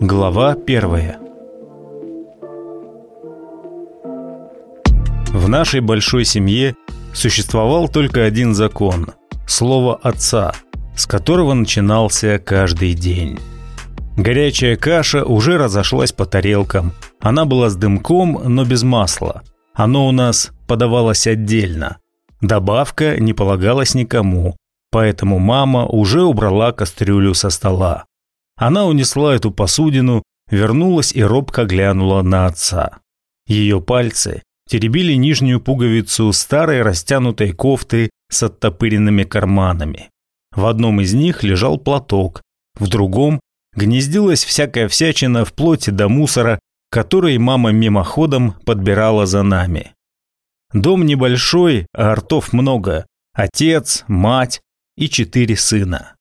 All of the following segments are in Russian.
Глава первая В нашей большой семье существовал только один закон – слово отца, с которого начинался каждый день. Горячая каша уже разошлась по тарелкам. Она была с дымком, но без масла. Оно у нас подавалось отдельно. Добавка не полагалась никому, поэтому мама уже убрала кастрюлю со стола. Она унесла эту посудину, вернулась и робко глянула на отца. Ее пальцы теребили нижнюю пуговицу старой растянутой кофты с оттопыренными карманами. В одном из них лежал платок, в другом гнездилась всякая всячина вплоть до мусора, который мама мимоходом подбирала за нами. Дом небольшой, а ртов много. Отец, мать и четыре сына.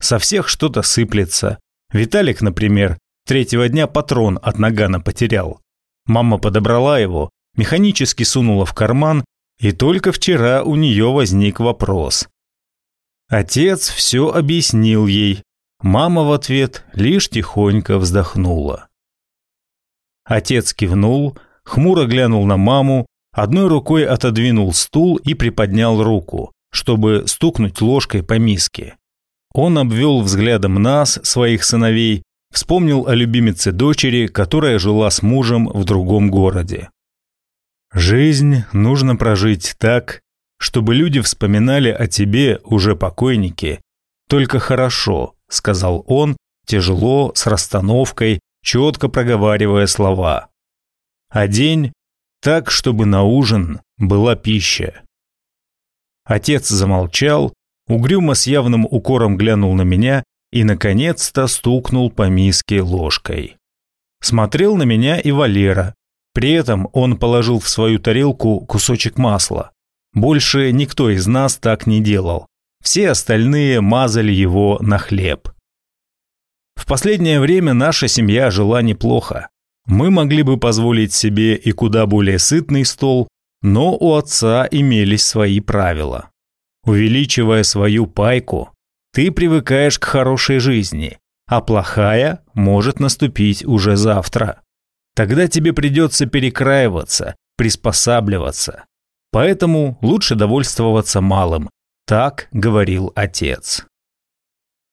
Со всех что-то сыплется. Виталик, например, третьего дня патрон от нагана потерял. Мама подобрала его, механически сунула в карман, и только вчера у нее возник вопрос. Отец все объяснил ей. Мама в ответ лишь тихонько вздохнула. Отец кивнул, хмуро глянул на маму, одной рукой отодвинул стул и приподнял руку, чтобы стукнуть ложкой по миске. Он обвел взглядом нас, своих сыновей, вспомнил о любимице дочери, которая жила с мужем в другом городе. Жизнь нужно прожить так, чтобы люди вспоминали о тебе, уже покойнике, только хорошо, сказал он, тяжело, с расстановкой, четко проговаривая слова. А день так, чтобы на ужин была пища. Отец замолчал, угрюмо с явным укором глянул на меня и, наконец-то, стукнул по миске ложкой. Смотрел на меня и Валера. При этом он положил в свою тарелку кусочек масла. Больше никто из нас так не делал. Все остальные мазали его на хлеб. В последнее время наша семья жила неплохо. Мы могли бы позволить себе и куда более сытный стол, но у отца имелись свои правила. Увеличивая свою пайку, ты привыкаешь к хорошей жизни, а плохая может наступить уже завтра. Тогда тебе придется перекраиваться, приспосабливаться. Поэтому лучше довольствоваться малым, так говорил отец.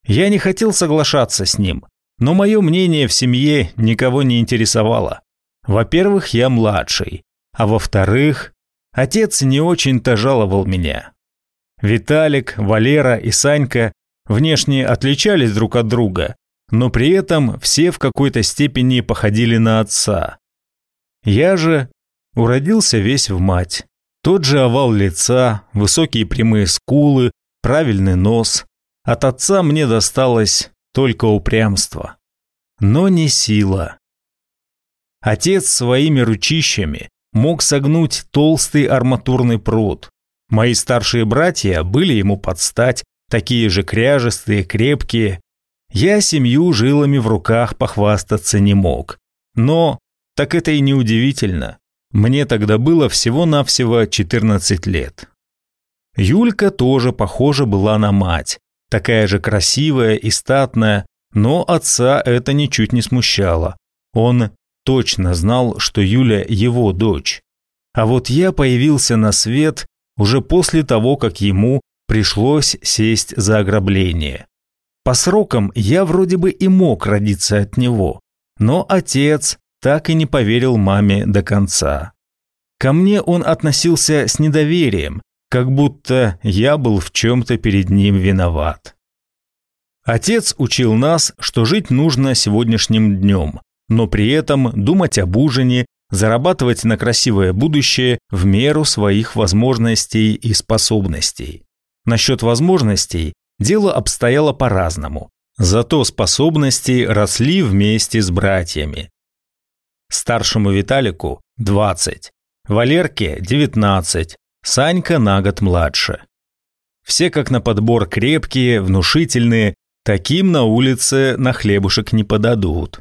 Я не хотел соглашаться с ним, но мое мнение в семье никого не интересовало. Во-первых, я младший, а во-вторых, отец не очень-то жаловал меня. Виталик, Валера и Санька внешне отличались друг от друга, но при этом все в какой-то степени походили на отца. Я же уродился весь в мать. Тот же овал лица, высокие прямые скулы, правильный нос. От отца мне досталось только упрямство. Но не сила. Отец своими ручищами мог согнуть толстый арматурный пруд. Мои старшие братья были ему под стать, такие же кряжестые, крепкие. Я семью жилами в руках похвастаться не мог. Но так это и не удивительно. Мне тогда было всего-навсего 14 лет. Юлька тоже похожа была на мать, такая же красивая и статная, но отца это ничуть не смущало. Он точно знал, что Юля его дочь. А вот я появился на свет уже после того, как ему пришлось сесть за ограбление. По срокам я вроде бы и мог родиться от него, но отец так и не поверил маме до конца. Ко мне он относился с недоверием, как будто я был в чем-то перед ним виноват. Отец учил нас, что жить нужно сегодняшним днем, но при этом думать об ужине, зарабатывать на красивое будущее в меру своих возможностей и способностей. Насчет возможностей дело обстояло по-разному, зато способности росли вместе с братьями. Старшему Виталику 20, Валерке 19, Санька на год младше. Все как на подбор крепкие, внушительные, таким на улице на хлебушек не подадут.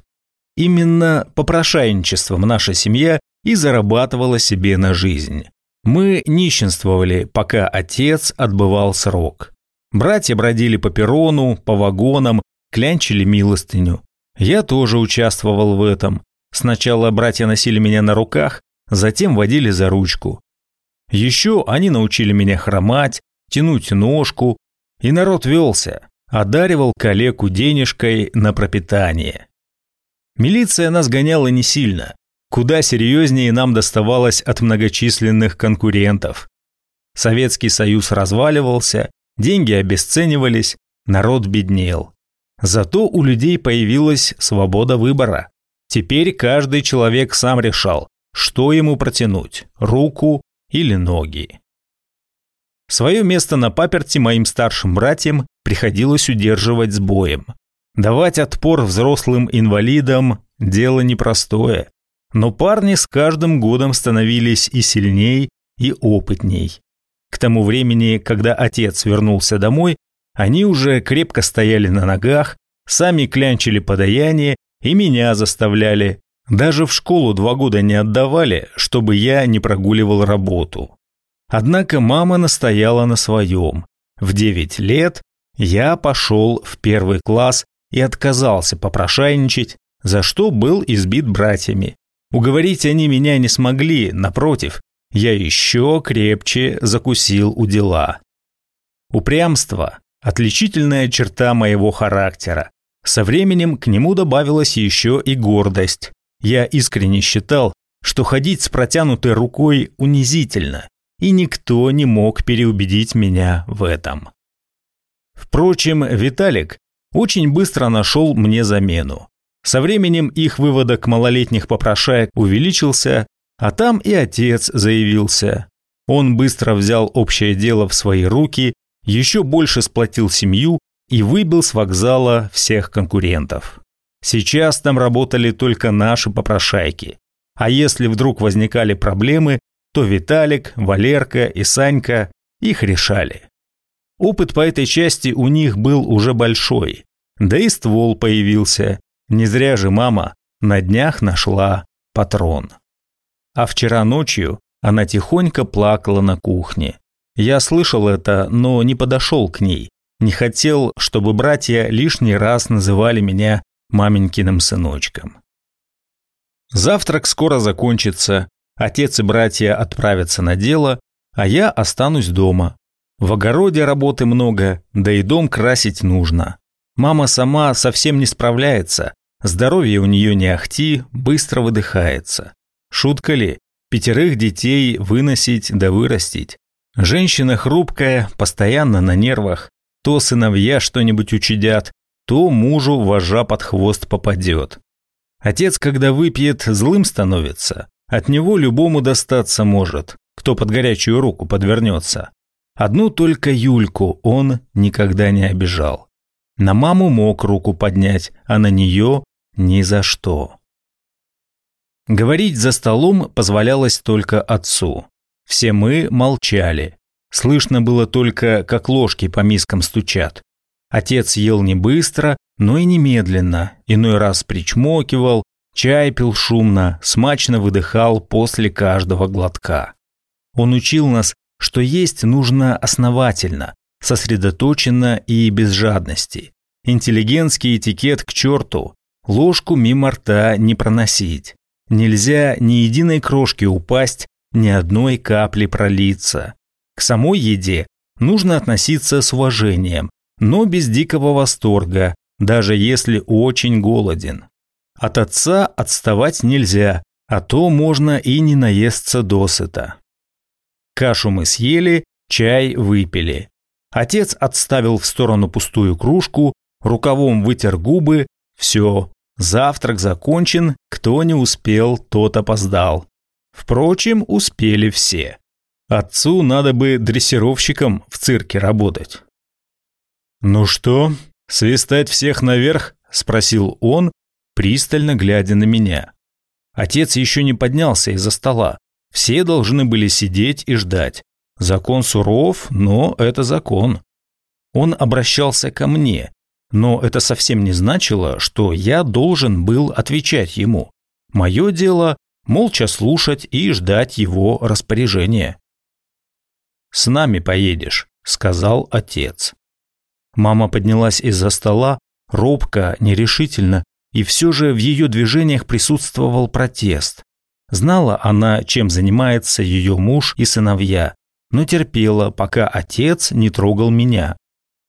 Именно попрошайничеством наша семья и зарабатывала себе на жизнь. Мы нищенствовали, пока отец отбывал срок. Братья бродили по перрону, по вагонам, клянчили милостыню. Я тоже участвовал в этом. Сначала братья носили меня на руках, затем водили за ручку. Еще они научили меня хромать, тянуть ножку, и народ велся, одаривал калеку денежкой на пропитание. Милиция нас гоняла не сильно, куда серьезнее нам доставалось от многочисленных конкурентов. Советский Союз разваливался, деньги обесценивались, народ беднел. Зато у людей появилась свобода выбора. Теперь каждый человек сам решал, что ему протянуть – руку или ноги. Свое место на паперти моим старшим братьям приходилось удерживать с боем. Давать отпор взрослым инвалидам – дело непростое. Но парни с каждым годом становились и сильней, и опытней. К тому времени, когда отец вернулся домой, они уже крепко стояли на ногах, сами клянчили подаяние и меня заставляли. Даже в школу два года не отдавали, чтобы я не прогуливал работу. Однако мама настояла на своем. В девять лет я пошел в первый класс и отказался попрошайничать, за что был избит братьями. Уговорить они меня не смогли, напротив, я еще крепче закусил у дела. Упрямство – отличительная черта моего характера. Со временем к нему добавилась еще и гордость. Я искренне считал, что ходить с протянутой рукой унизительно, и никто не мог переубедить меня в этом. Впрочем, Виталик очень быстро нашел мне замену. Со временем их выводок малолетних попрошаек увеличился, а там и отец заявился. Он быстро взял общее дело в свои руки, еще больше сплотил семью и выбил с вокзала всех конкурентов. Сейчас там работали только наши попрошайки. А если вдруг возникали проблемы, то Виталик, Валерка и Санька их решали. Опыт по этой части у них был уже большой. Да и ствол появился. Не зря же мама на днях нашла патрон. А вчера ночью она тихонько плакала на кухне. Я слышал это, но не подошел к ней, не хотел, чтобы братья лишний раз называли меня маменькиным сыночком. Завтрак скоро закончится, отец и братья отправятся на дело, а я останусь дома. В огороде работы много, да и дом красить нужно. Мама сама совсем не справляется, здоровье у нее не ахти, быстро выдыхается. Шутка ли, пятерых детей выносить да вырастить. Женщина хрупкая, постоянно на нервах, то сыновья что-нибудь учудят, то мужу вожа под хвост попадет. Отец, когда выпьет, злым становится. От него любому достаться может, кто под горячую руку подвернется. Одну только Юльку он никогда не обижал. На маму мог руку поднять, а на нее ни за что. Говорить за столом позволялось только отцу. Все мы молчали. Слышно было только, как ложки по мискам стучат. Отец ел не быстро, но и немедленно, иной раз причмокивал, чай пил шумно, смачно выдыхал после каждого глотка. Он учил нас, что есть нужно основательно, сосредоточенно и без жадности. Интеллигентский этикет к черту, ложку мимо рта не проносить. Нельзя ни единой крошки упасть, ни одной капли пролиться. К самой еде нужно относиться с уважением, но без дикого восторга, даже если очень голоден. От отца отставать нельзя, а то можно и не наесться досыта. Кашу мы съели, чай выпили. Отец отставил в сторону пустую кружку, рукавом вытер губы. Все, завтрак закончен, кто не успел, тот опоздал. Впрочем, успели все. Отцу надо бы дрессировщиком в цирке работать. «Ну что, свистать всех наверх?» – спросил он, пристально глядя на меня. Отец еще не поднялся из-за стола. Все должны были сидеть и ждать. Закон суров, но это закон. Он обращался ко мне, но это совсем не значило, что я должен был отвечать ему. Мое дело – молча слушать и ждать его распоряжения. «С нами поедешь», – сказал отец. Мама поднялась из-за стола, робко, нерешительно, и все же в ее движениях присутствовал протест. Знала она, чем занимается ее муж и сыновья, но терпела, пока отец не трогал меня.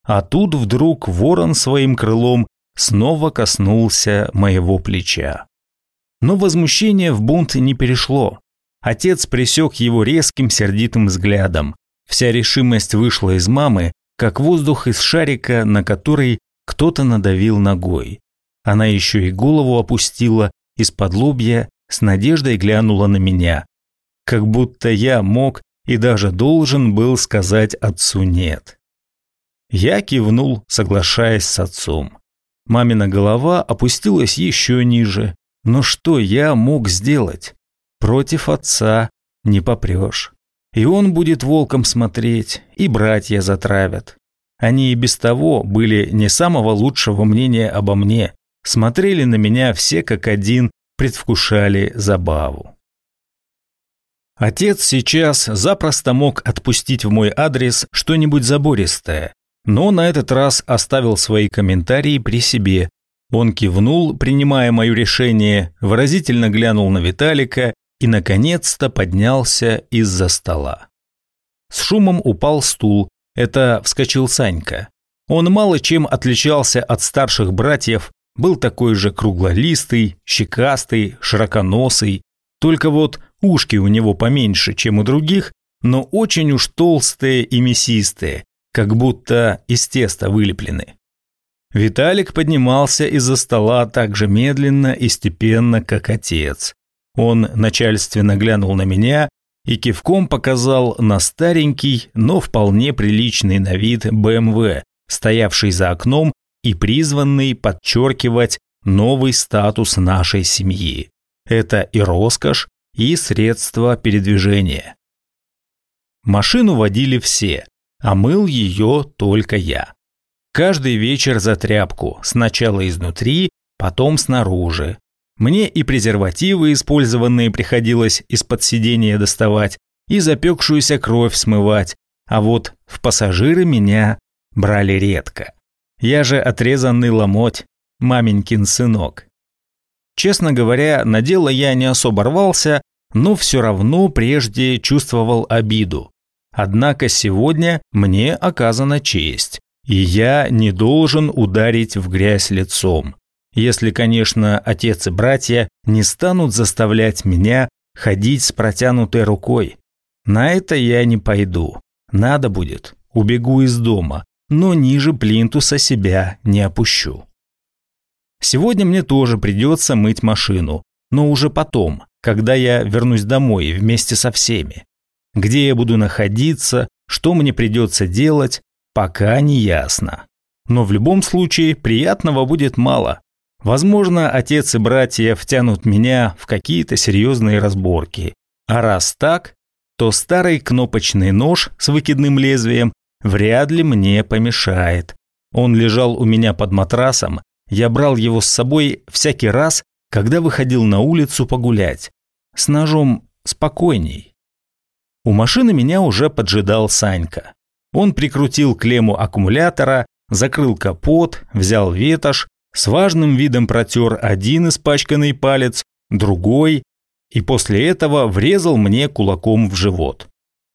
А тут вдруг ворон своим крылом снова коснулся моего плеча. Но возмущение в бунт не перешло. Отец пресек его резким сердитым взглядом. Вся решимость вышла из мамы, как воздух из шарика, на который кто-то надавил ногой. Она еще и голову опустила из-под лобья, с надеждой глянула на меня. Как будто я мог и даже должен был сказать отцу «нет». Я кивнул, соглашаясь с отцом. Мамина голова опустилась еще ниже. Но что я мог сделать? Против отца не попрешь. И он будет волком смотреть, и братья затравят. Они и без того были не самого лучшего мнения обо мне, смотрели на меня все как один, предвкушали забаву. Отец сейчас запросто мог отпустить в мой адрес что-нибудь забористое, но на этот раз оставил свои комментарии при себе. Он кивнул, принимая мое решение, выразительно глянул на Виталика и, наконец-то, поднялся из-за стола. С шумом упал стул, это вскочил Санька. Он мало чем отличался от старших братьев, был такой же круглолистый, щекастый, широконосый, только вот ушки у него поменьше, чем у других, но очень уж толстые и мясистые, как будто из теста вылеплены. Виталик поднимался из-за стола так же медленно и степенно, как отец. Он начальственно глянул на меня и кивком показал на старенький, но вполне приличный на вид БМВ, стоявший за окном и призванный подчеркивать новый статус нашей семьи. Это и роскошь, и средства передвижения. Машину водили все, а мыл ее только я. Каждый вечер за тряпку, сначала изнутри, потом снаружи. Мне и презервативы использованные приходилось из-под сидения доставать, и запекшуюся кровь смывать, а вот в пассажиры меня брали редко. Я же отрезанный ломоть, маменькин сынок. Честно говоря, на дело я не особо рвался, но все равно прежде чувствовал обиду. Однако сегодня мне оказана честь, и я не должен ударить в грязь лицом. Если, конечно, отец и братья не станут заставлять меня ходить с протянутой рукой. На это я не пойду. Надо будет, убегу из дома, но ниже плинтуса себя не опущу. Сегодня мне тоже придется мыть машину, но уже потом, когда я вернусь домой вместе со всеми. Где я буду находиться, что мне придется делать, пока не ясно. Но в любом случае приятного будет мало. Возможно, отец и братья втянут меня в какие-то серьезные разборки. А раз так, то старый кнопочный нож с выкидным лезвием вряд ли мне помешает. Он лежал у меня под матрасом, я брал его с собой всякий раз, когда выходил на улицу погулять. С ножом спокойней. У машины меня уже поджидал Санька. Он прикрутил клемму аккумулятора, закрыл капот, взял ветошь, с важным видом протер один испачканный палец, другой, и после этого врезал мне кулаком в живот.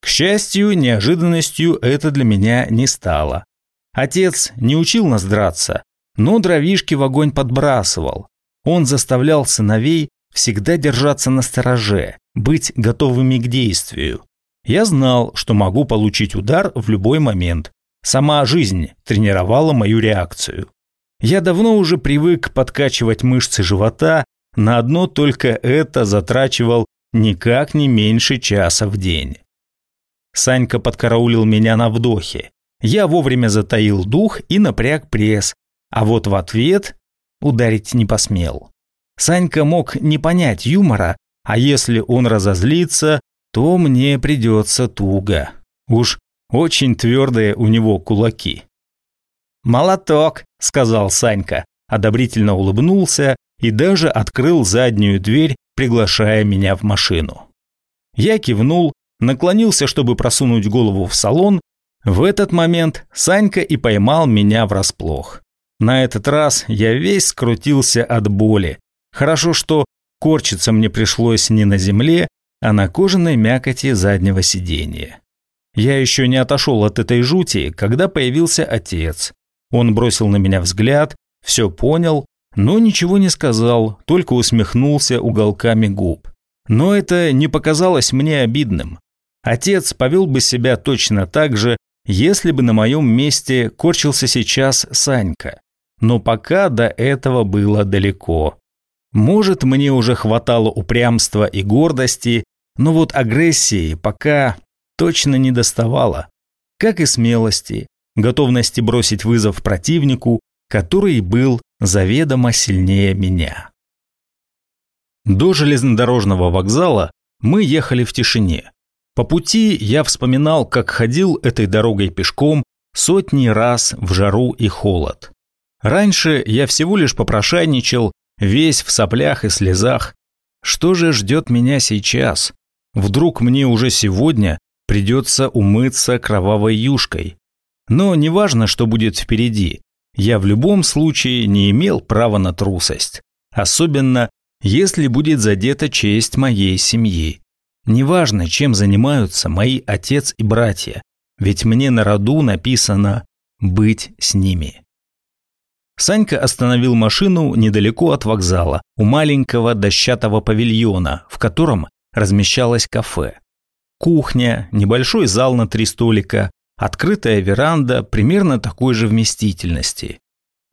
К счастью, неожиданностью это для меня не стало. Отец не учил нас драться, но дровишки в огонь подбрасывал. Он заставлял сыновей всегда держаться на стороже, быть готовыми к действию. Я знал, что могу получить удар в любой момент. Сама жизнь тренировала мою реакцию. Я давно уже привык подкачивать мышцы живота, на одно только это затрачивал никак не меньше часа в день. Санька подкараулил меня на вдохе. Я вовремя затаил дух и напряг пресс, а вот в ответ ударить не посмел. Санька мог не понять юмора, а если он разозлится, то мне придется туго. Уж очень твердые у него кулаки. «Молоток», — сказал Санька, одобрительно улыбнулся и даже открыл заднюю дверь, приглашая меня в машину. Я кивнул, наклонился, чтобы просунуть голову в салон. В этот момент Санька и поймал меня врасплох. На этот раз я весь скрутился от боли. Хорошо, что корчиться мне пришлось не на земле, а на кожаной мякоти заднего сиденья. Я еще не отошел от этой жути, когда появился отец. Он бросил на меня взгляд, все понял, но ничего не сказал, только усмехнулся уголками губ. Но это не показалось мне обидным. Отец повел бы себя точно так же, если бы на моем месте корчился сейчас Санька. Но пока до этого было далеко. Может, мне уже хватало упрямства и гордости, но вот агрессии пока точно не доставало. Как и смелости, готовности бросить вызов противнику, который был заведомо сильнее меня. До железнодорожного вокзала мы ехали в тишине. По пути я вспоминал, как ходил этой дорогой пешком сотни раз в жару и холод. Раньше я всего лишь попрошайничал, весь в соплях и слезах. Что же ждет меня сейчас? Вдруг мне уже сегодня придется умыться кровавой юшкой. Но неважно, что будет впереди, я в любом случае не имел права на трусость. Особенно, если будет задета честь моей семьи. Неважно, чем занимаются мои отец и братья, ведь мне на роду написано «быть с ними». Санька остановил машину недалеко от вокзала, у маленького дощатого павильона, в котором размещалось кафе. Кухня, небольшой зал на три столика, открытая веранда примерно такой же вместительности.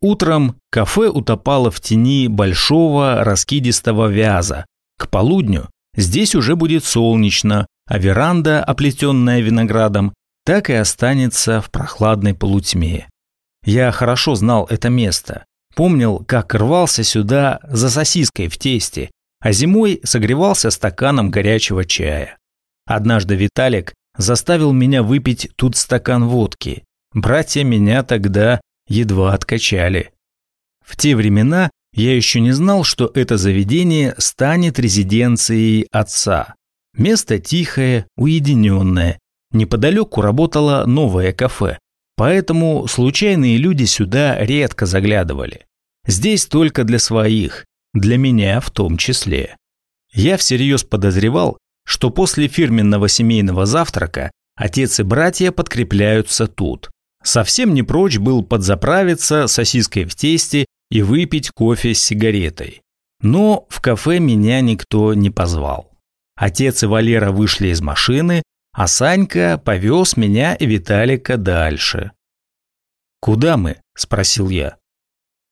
Утром кафе утопало в тени большого раскидистого вяза. К полудню здесь уже будет солнечно, а веранда, оплетенная виноградом, так и останется в прохладной полутьме. Я хорошо знал это место. Помнил, как рвался сюда за сосиской в тесте, а зимой согревался стаканом горячего чая. Однажды Виталик заставил меня выпить тут стакан водки. Братья меня тогда едва откачали. В те времена я еще не знал, что это заведение станет резиденцией отца. Место тихое, уединенное. Неподалеку работало новое кафе, поэтому случайные люди сюда редко заглядывали. Здесь только для своих, для меня в том числе. Я всерьез подозревал, что после фирменного семейного завтрака отец и братья подкрепляются тут. Совсем не прочь был подзаправиться сосиской в тесте и выпить кофе с сигаретой. Но в кафе меня никто не позвал. Отец и Валера вышли из машины, а Санька повез меня и Виталика дальше. «Куда мы?» – спросил я.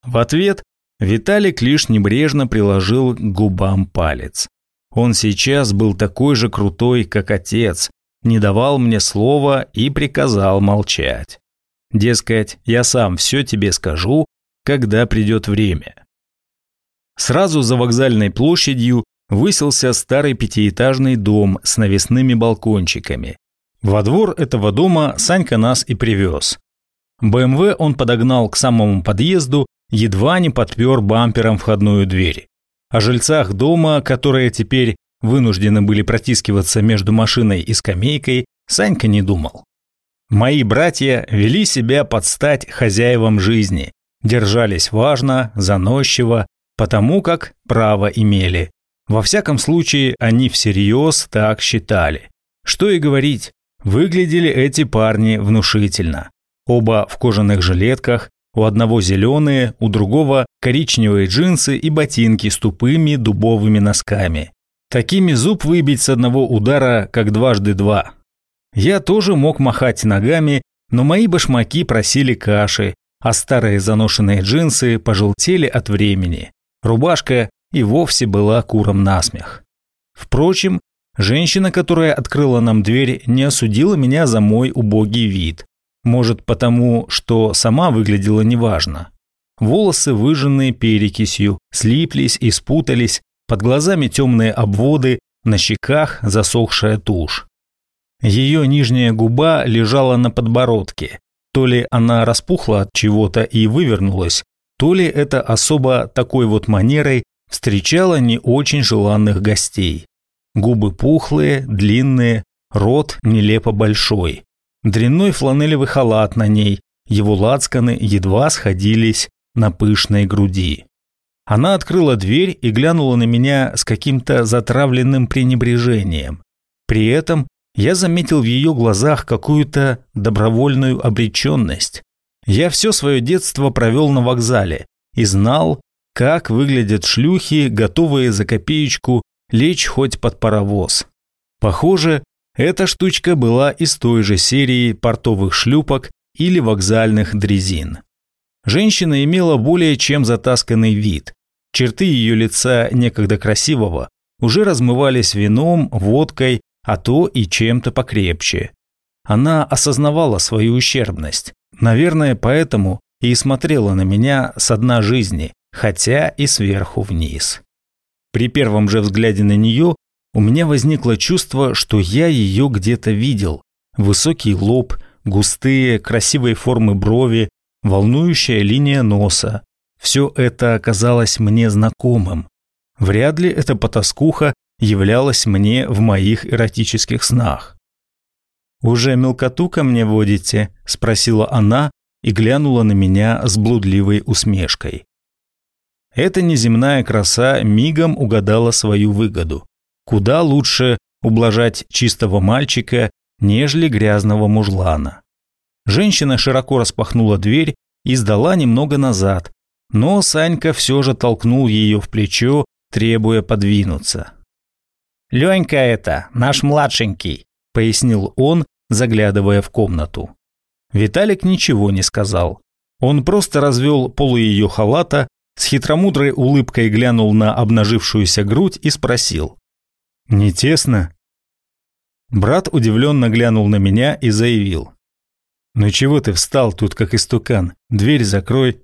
В ответ Виталик лишь небрежно приложил к губам палец. Он сейчас был такой же крутой, как отец, не давал мне слова и приказал молчать. Дескать, я сам все тебе скажу, когда придет время. Сразу за вокзальной площадью высился старый пятиэтажный дом с навесными балкончиками. Во двор этого дома Санька нас и привез. БМВ он подогнал к самому подъезду, едва не подпер бампером входную дверь. О жильцах дома, которые теперь вынуждены были протискиваться между машиной и скамейкой, Санька не думал. Мои братья вели себя под стать хозяевам жизни, держались важно, заносчиво, потому как право имели. Во всяком случае, они всерьез так считали. Что и говорить, выглядели эти парни внушительно. Оба в кожаных жилетках, у одного зеленые, у другого коричневые джинсы и ботинки с тупыми дубовыми носками. Такими зуб выбить с одного удара, как дважды два. Я тоже мог махать ногами, но мои башмаки просили каши, а старые заношенные джинсы пожелтели от времени. Рубашка и вовсе была куром насмех. Впрочем, женщина, которая открыла нам дверь, не осудила меня за мой убогий вид. Может, потому, что сама выглядела неважно. Волосы, выжженные перекисью, слиплись и спутались, под глазами темные обводы, на щеках засохшая тушь. Ее нижняя губа лежала на подбородке. То ли она распухла от чего-то и вывернулась, то ли это особо такой вот манерой встречала не очень желанных гостей. Губы пухлые, длинные, рот нелепо большой. Дрянной фланелевый халат на ней, его лацканы едва сходились на пышной груди. Она открыла дверь и глянула на меня с каким-то затравленным пренебрежением. При этом я заметил в ее глазах какую-то добровольную обреченность. Я все свое детство провел на вокзале и знал, как выглядят шлюхи, готовые за копеечку лечь хоть под паровоз. Похоже, эта штучка была из той же серии портовых шлюпок или вокзальных дрезин. Женщина имела более чем затасканный вид. Черты ее лица, некогда красивого, уже размывались вином, водкой, а то и чем-то покрепче. Она осознавала свою ущербность. Наверное, поэтому и смотрела на меня с дна жизни, хотя и сверху вниз. При первом же взгляде на нее у меня возникло чувство, что я ее где-то видел. Высокий лоб, густые, красивые формы брови, волнующая линия носа. Все это оказалось мне знакомым. Вряд ли эта потаскуха являлась мне в моих эротических снах. «Уже мелкоту ко мне водите?» – спросила она и глянула на меня с блудливой усмешкой. Эта неземная краса мигом угадала свою выгоду. Куда лучше ублажать чистого мальчика, нежели грязного мужлана. Женщина широко распахнула дверь и сдала немного назад, но Санька все же толкнул ее в плечо, требуя подвинуться. «Ленька это, наш младшенький», – пояснил он, заглядывая в комнату. Виталик ничего не сказал. Он просто развел полы ее халата, с хитромудрой улыбкой глянул на обнажившуюся грудь и спросил. «Не тесно?» Брат удивленно глянул на меня и заявил. «Ну чего ты встал тут, как истукан? Дверь закрой».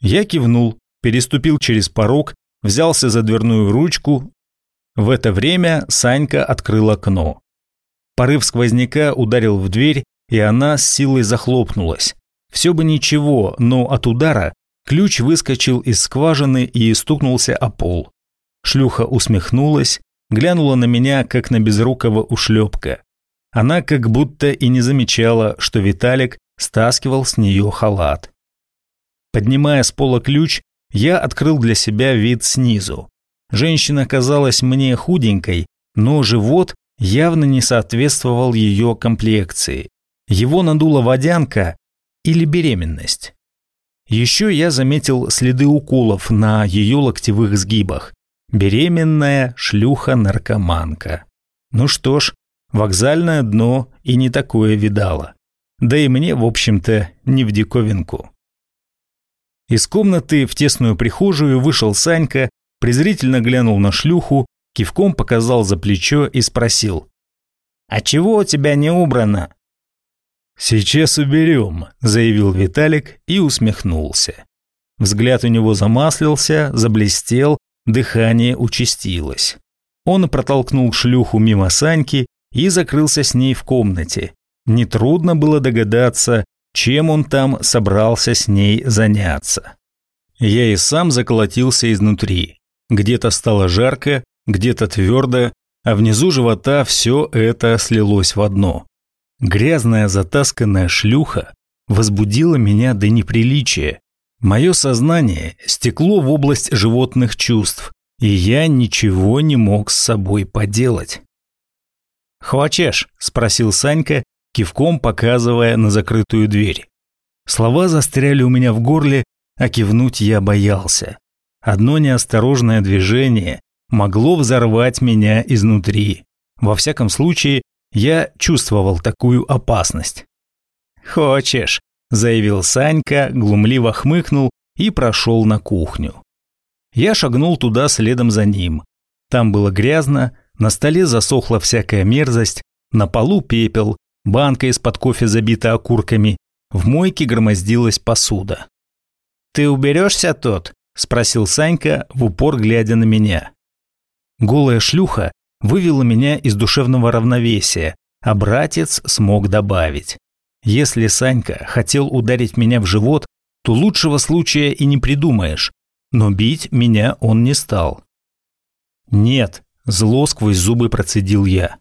Я кивнул, переступил через порог, взялся за дверную ручку. В это время Санька открыл окно. Порыв сквозняка ударил в дверь, и она с силой захлопнулась. Все бы ничего, но от удара ключ выскочил из скважины и стукнулся о пол. Шлюха усмехнулась, глянула на меня, как на безрукого ушлепка. Она как будто и не замечала, что Виталик стаскивал с нее халат. Поднимая с пола ключ, я открыл для себя вид снизу. Женщина казалась мне худенькой, но живот явно не соответствовал ее комплекции. Его надула водянка или беременность. Еще я заметил следы уколов на ее локтевых сгибах. Беременная шлюха-наркоманка. Ну что ж, вокзальное дно и не такое видала. Да и мне, в общем-то, не в диковинку. Из комнаты в тесную прихожую вышел Санька, презрительно глянул на шлюху кивком показал за плечо и спросил. «А чего у тебя не убрано?» «Сейчас уберем», – заявил Виталик и усмехнулся. Взгляд у него замаслился, заблестел, дыхание участилось. Он протолкнул шлюху мимо Саньки и закрылся с ней в комнате. Нетрудно было догадаться, чем он там собрался с ней заняться. Я и сам заколотился изнутри. Где-то стало жарко, где-то твердо, а внизу живота все это слилось в одно. Грязная затасканная шлюха возбудила меня до неприличия. Мое сознание стекло в область животных чувств, и я ничего не мог с собой поделать. «Хочешь?» – спросил Санька, кивком показывая на закрытую дверь. Слова застряли у меня в горле, а кивнуть я боялся. Одно неосторожное движение, могло взорвать меня изнутри. Во всяком случае, я чувствовал такую опасность. «Хочешь», – заявил Санька, глумливо хмыкнул и прошел на кухню. Я шагнул туда следом за ним. Там было грязно, на столе засохла всякая мерзость, на полу пепел, банка из-под кофе забита окурками, в мойке громоздилась посуда. «Ты уберешься тут?» – спросил Санька, в упор глядя на меня. Голая шлюха вывела меня из душевного равновесия, а братец смог добавить. Если Санька хотел ударить меня в живот, то лучшего случая и не придумаешь, но бить меня он не стал. «Нет», – зло сквозь зубы процедил я.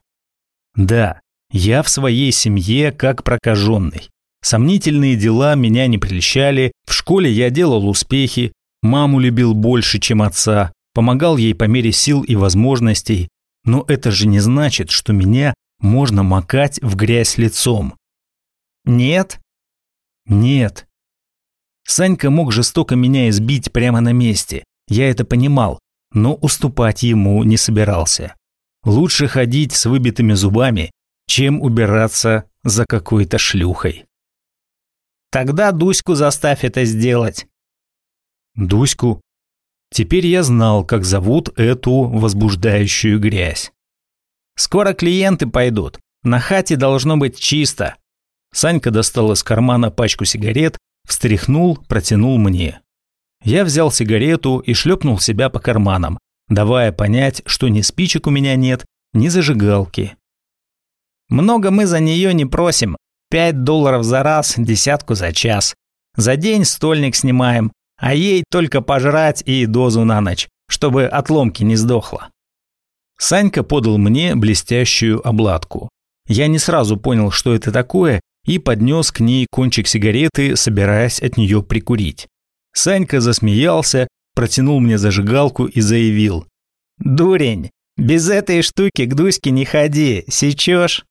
«Да, я в своей семье как прокаженный. Сомнительные дела меня не прельщали, в школе я делал успехи, маму любил больше, чем отца, помогал ей по мере сил и возможностей, но это же не значит, что меня можно макать в грязь лицом. Нет? Нет. Санька мог жестоко меня избить прямо на месте, я это понимал, но уступать ему не собирался. Лучше ходить с выбитыми зубами, чем убираться за какой-то шлюхой. Тогда Дуську заставь это сделать. Дуську? Теперь я знал, как зовут эту возбуждающую грязь. Скоро клиенты пойдут. На хате должно быть чисто. Санька достал из кармана пачку сигарет, встряхнул, протянул мне. Я взял сигарету и шлепнул себя по карманам, давая понять, что ни спичек у меня нет, ни зажигалки. Много мы за нее не просим. Пять долларов за раз, десятку за час. За день стольник снимаем, а ей только пожрать и дозу на ночь, чтобы от ломки не сдохла. Санька подал мне блестящую обладку. Я не сразу понял, что это такое, и поднес к ней кончик сигареты, собираясь от нее прикурить. Санька засмеялся, протянул мне зажигалку и заявил. «Дурень, без этой штуки к Дуське не ходи, сечешь?»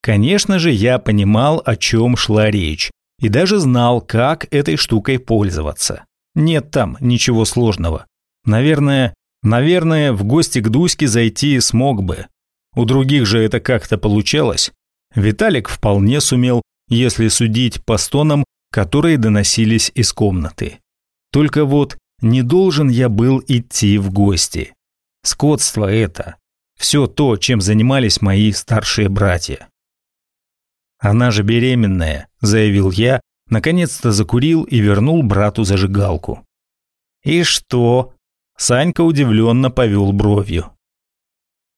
Конечно же, я понимал, о чем шла речь, и даже знал, как этой штукой пользоваться. Нет там ничего сложного. Наверное, наверное, в гости к Дуське зайти смог бы. У других же это как-то получалось. Виталик вполне сумел, если судить по стонам, которые доносились из комнаты. Только вот не должен я был идти в гости. Скотство это. Все то, чем занимались мои старшие братья. «Она же беременная», – заявил я, наконец-то закурил и вернул брату зажигалку. «И что?» – Санька удивленно повел бровью.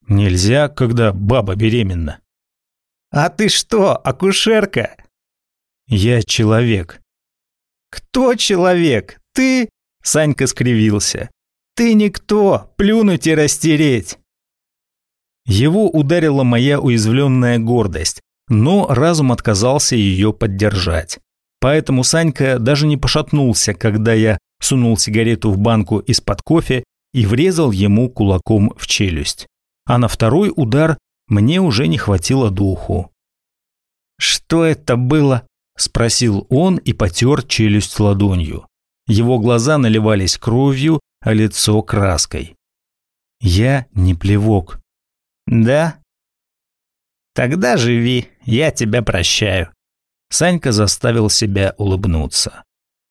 «Нельзя, когда баба беременна». «А ты что, акушерка?» «Я человек». «Кто человек? Ты?» – Санька скривился. «Ты никто, плюнуть и растереть». Его ударила моя уязвленная гордость, но разум отказался ее поддержать. Поэтому Санька даже не пошатнулся, когда я сунул сигарету в банку из-под кофе и врезал ему кулаком в челюсть. А на второй удар мне уже не хватило духу. «Что это было?» – спросил он и потер челюсть ладонью. Его глаза наливались кровью, а лицо краской. «Я не плевок». «Да?» Тогда живи, я тебя прощаю. Санька заставил себя улыбнуться.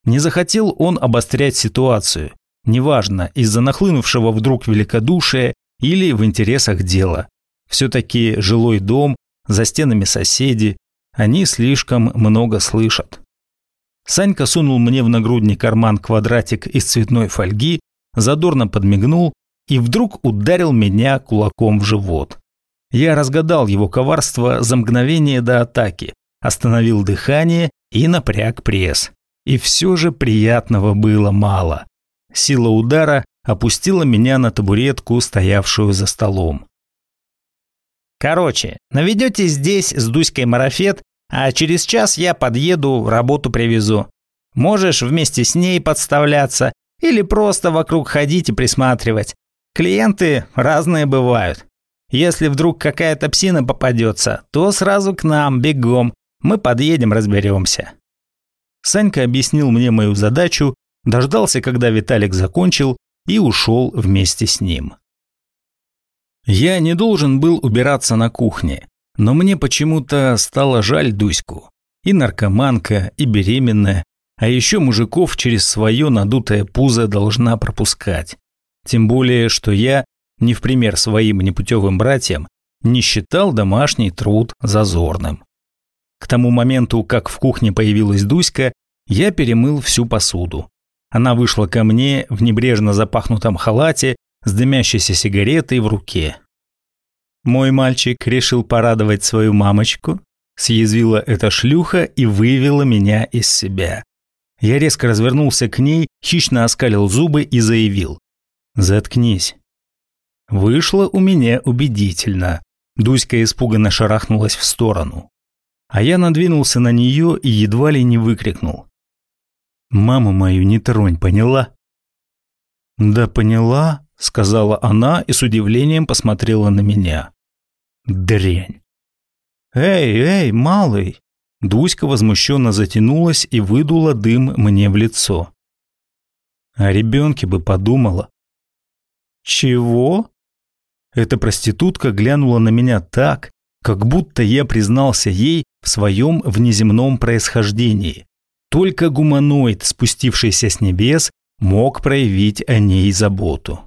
Не захотел он обострять ситуацию, неважно, из-за нахлынувшего вдруг великодушия или в интересах дела. Все-таки жилой дом, за стенами соседи, они слишком много слышат. Санька сунул мне в нагрудный карман квадратик из цветной фольги, задорно подмигнул и вдруг ударил меня кулаком в живот. Я разгадал его коварство за мгновение до атаки, остановил дыхание и напряг пресс. И все же приятного было мало. Сила удара опустила меня на табуретку, стоявшую за столом. «Короче, наведете здесь с Дуськой марафет, а через час я подъеду, работу привезу. Можешь вместе с ней подставляться или просто вокруг ходить и присматривать. Клиенты разные бывают. Если вдруг какая-то псина попадется, то сразу к нам, бегом. Мы подъедем, разберемся». Санька объяснил мне мою задачу, дождался, когда Виталик закончил, и ушел вместе с ним. Я не должен был убираться на кухне, но мне почему-то стало жаль Дуську. И наркоманка, и беременная, а еще мужиков через свое надутое пузо должна пропускать. Тем более, что я не в пример своим непутевым братьям, не считал домашний труд зазорным. К тому моменту, как в кухне появилась Дуська, я перемыл всю посуду. Она вышла ко мне в небрежно запахнутом халате с дымящейся сигаретой в руке. «Мой мальчик решил порадовать свою мамочку», съязвила эта шлюха и вывела меня из себя. Я резко развернулся к ней, хищно оскалил зубы и заявил. «Заткнись, Вышло у меня убедительно. Дуська испуганно шарахнулась в сторону. а я надвинулся на нее и едва ли не выкрикнул. «Маму мою не тронь, поняла?» «Да поняла», — сказала она и с удивлением посмотрела на меня. «Дрянь!» «Эй, эй, малый!» Дуська возмущенно затянулась и выдула дым мне в лицо. О ребенке бы подумала. «Чего?» Эта проститутка глянула на меня так, как будто я признался ей в своем внеземном происхождении. Только гуманоид, спустившийся с небес, мог проявить о ней заботу.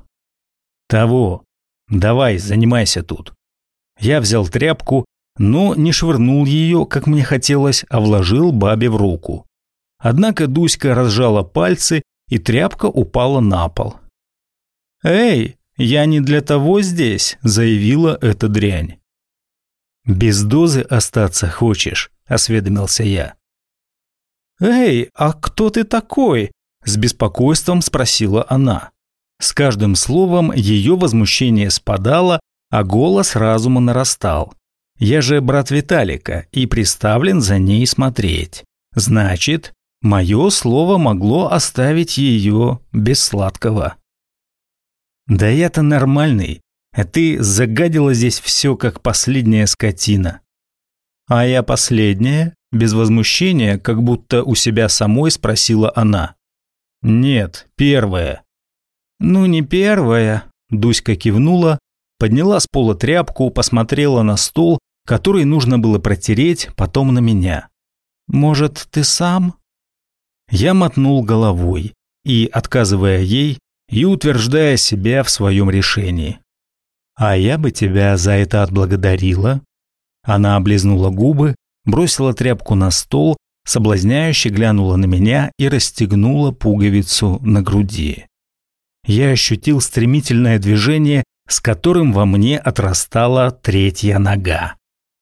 «Того, давай, занимайся тут». Я взял тряпку, но не швырнул ее, как мне хотелось, а вложил бабе в руку. Однако Дуська разжала пальцы, и тряпка упала на пол. «Эй, я не для того здесь», – заявила эта дрянь. «Без дозы остаться хочешь?» – осведомился я. «Эй, а кто ты такой?» – с беспокойством спросила она. С каждым словом ее возмущение спадало, а голос разума нарастал. Я же брат Виталика и приставлен за ней смотреть. Значит, мое слово могло оставить ее без сладкого. Да я-то нормальный, а ты загадила здесь все, как последняя скотина. А я последняя? Без возмущения, как будто у себя самой спросила она. Нет, первая. Ну не первая, Дуська кивнула, подняла с пола тряпку, посмотрела на стол который нужно было протереть, потом на меня. «Может, ты сам?» Я мотнул головой и, отказывая ей, и утверждая себя в своем решении. «А я бы тебя за это отблагодарила». Она облизнула губы, бросила тряпку на стол, соблазняюще глянула на меня и расстегнула пуговицу на груди. Я ощутил стремительное движение, с которым во мне отрастала третья нога.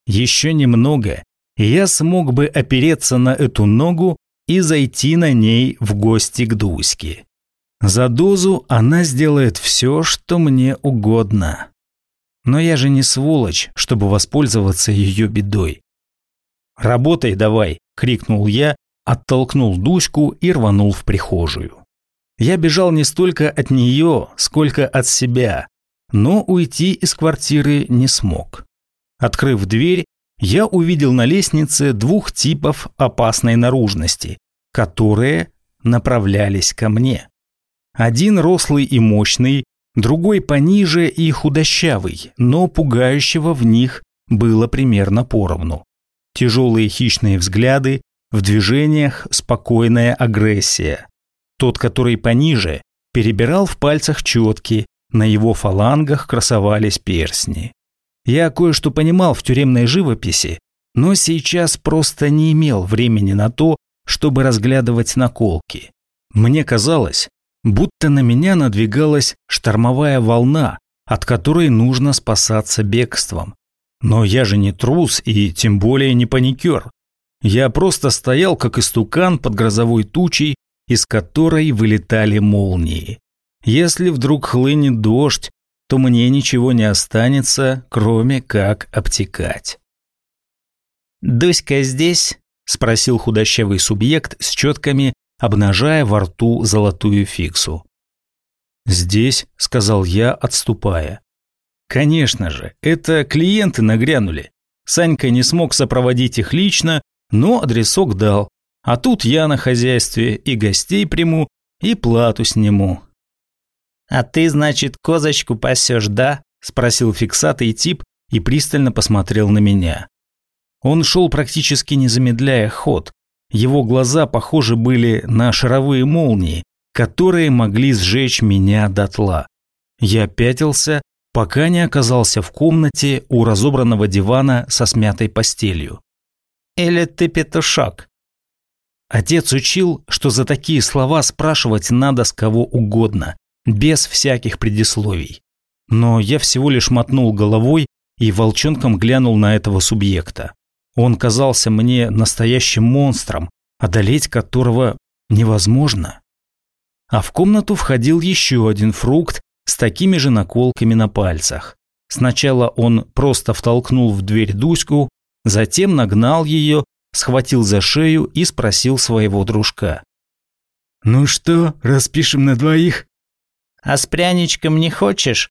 Еще немного, и я смог бы опереться на эту ногу и зайти на ней в гости к Дуське. За дозу она сделает все, что мне угодно. Но я же не сволочь, чтобы воспользоваться ее бедой. «Работай давай!» – крикнул я, оттолкнул Дуську и рванул в прихожую. Я бежал не столько от нее, сколько от себя, но уйти из квартиры не смог. Открыв дверь, я увидел на лестнице двух типов опасной наружности, которые направлялись ко мне. Один рослый и мощный, другой пониже и худощавый, но пугающего в них было примерно поровну. Тяжелые хищные взгляды, в движениях спокойная агрессия. Тот, который пониже, перебирал в пальцах четки, на его фалангах красовались перстни. Я кое-что понимал в тюремной живописи, но сейчас просто не имел времени на то, чтобы разглядывать наколки. Мне казалось, будто на меня надвигалась штормовая волна, от которой нужно спасаться бегством. Но я же не трус и тем более не паникер. Я просто стоял как истукан под грозовой тучей, из которой вылетали молнии. Если вдруг хлынет дождь, то мне ничего не останется, кроме как обтекать. «Дуська здесь?» – спросил худощавый субъект с четками, обнажая во рту золотую фиксу. «Здесь», – сказал я, отступая. «Конечно же, это клиенты нагрянули. Санька не смог сопроводить их лично, но адресок дал. А тут я на хозяйстве и гостей приму, и плату сниму. «А ты, значит, козочку пасешь, да?» – спросил фиксатый тип и пристально посмотрел на меня. Он шел практически не замедляя ход. Его глаза похожи были на шаровые молнии, которые могли сжечь меня дотла. Я пятился, пока не оказался в комнате у разобранного дивана со смятой постелью. «Или ты петушок?» Отец учил, что за такие слова спрашивать надо с кого угодно, без всяких предисловий. Но я всего лишь мотнул головой и волчонком глянул на этого субъекта. Он казался мне настоящим монстром, одолеть которого невозможно. А в комнату входил еще один фрукт с такими же наколками на пальцах. Сначала он просто втолкнул в дверь Дуську, Затем нагнал ее, схватил за шею и спросил своего дружка. «Ну что, распишем на двоих?» «А с пряничком не хочешь?»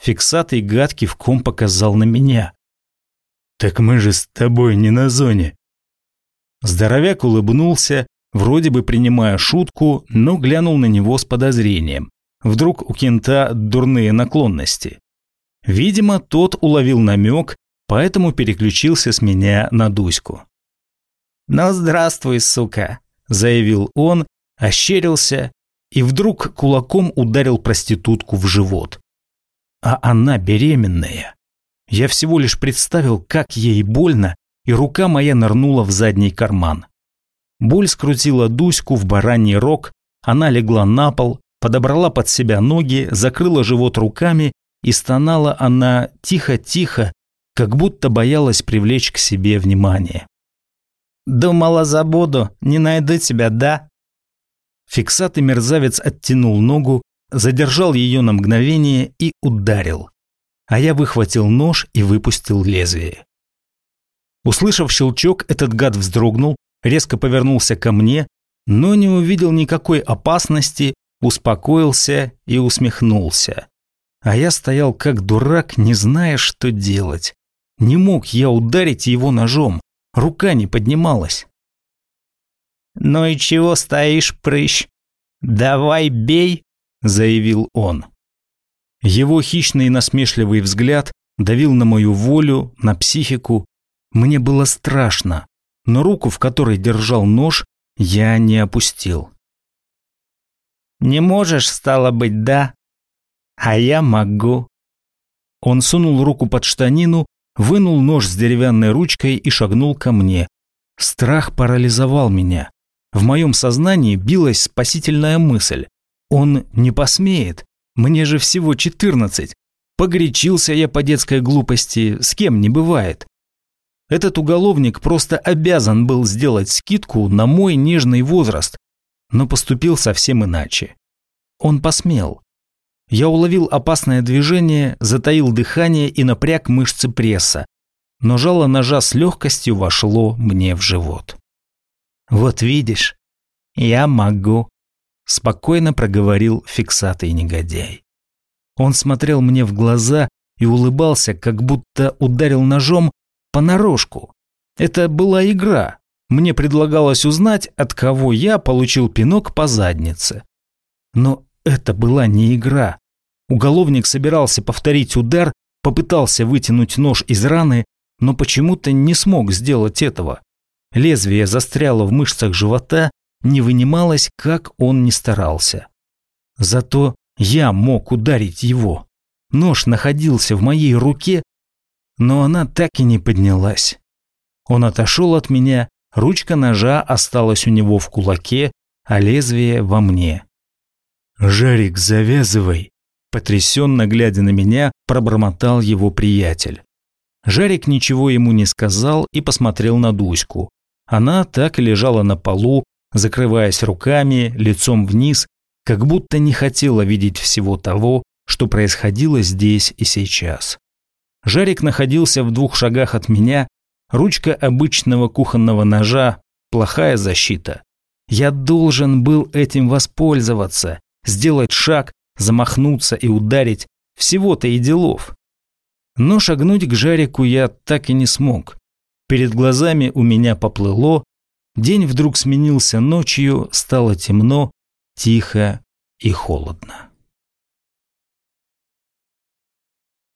Фиксатый гад кивком показал на меня. «Так мы же с тобой не на зоне». Здоровяк улыбнулся, вроде бы принимая шутку, но глянул на него с подозрением. Вдруг у кента дурные наклонности. Видимо, тот уловил намек, поэтому переключился с меня на Дуську. «Ну, здравствуй, сука», – заявил он, ощерился и вдруг кулаком ударил проститутку в живот. А она беременная. Я всего лишь представил, как ей больно, и рука моя нырнула в задний карман. Боль скрутила Дуську в бараний рог, она легла на пол, подобрала под себя ноги, закрыла живот руками, и стонала она тихо-тихо, как будто боялась привлечь к себе внимание. «Думала, забуду, не найду тебя, да?» Фиксатый мерзавец оттянул ногу, задержал ее на мгновение и ударил. А я выхватил нож и выпустил лезвие. Услышав щелчок, этот гад вздрогнул, резко повернулся ко мне, но не увидел никакой опасности, успокоился и усмехнулся. А я стоял как дурак, не зная, что делать. Не мог я ударить его ножом, рука не поднималась. «Ну и чего стоишь, прыщ? Давай бей!» – заявил он. Его хищный и насмешливый взгляд давил на мою волю, на психику. Мне было страшно, но руку, в которой держал нож, я не опустил. «Не можешь, стало быть, да? А я могу». Он сунул руку под штанину, вынул нож с деревянной ручкой и шагнул ко мне. Страх парализовал меня. В моем сознании билась спасительная мысль. Он не посмеет. Мне же всего четырнадцать. Погорячился я по детской глупости, с кем не бывает. Этот уголовник просто обязан был сделать скидку на мой нежный возраст, но поступил совсем иначе. Он посмел. Я уловил опасное движение, затаил дыхание и напряг мышцы пресса, но жало ножа с легкостью вошло мне в живот. «Вот видишь, я могу», – спокойно проговорил фиксатый негодяй. Он смотрел мне в глаза и улыбался, как будто ударил ножом понарошку. Это была игра. Мне предлагалось узнать, от кого я получил пинок по заднице. Но это была не игра. Уголовник собирался повторить удар, попытался вытянуть нож из раны, но почему-то не смог сделать этого. Лезвие застряло в мышцах живота, не вынималось, как он ни старался. Зато я мог ударить его. Нож находился в моей руке, но она так и не поднялась. Он отошел от меня, ручка ножа осталась у него в кулаке, а лезвие во мне. «Жарик, завязывай!» Потрясенно глядя на меня, пробормотал его приятель. Жарик ничего ему не сказал и посмотрел на Дуську. Она так и лежала на полу, закрываясь руками, лицом вниз, как будто не хотела видеть всего того, что происходило здесь и сейчас. Жарик находился в двух шагах от меня, ручка обычного кухонного ножа, плохая защита. Я должен был этим воспользоваться, сделать шаг, замахнуться и ударить, всего-то и делов. Но шагнуть к Жарику я так и не смог. Перед глазами у меня поплыло, день вдруг сменился ночью, стало темно, тихо и холодно.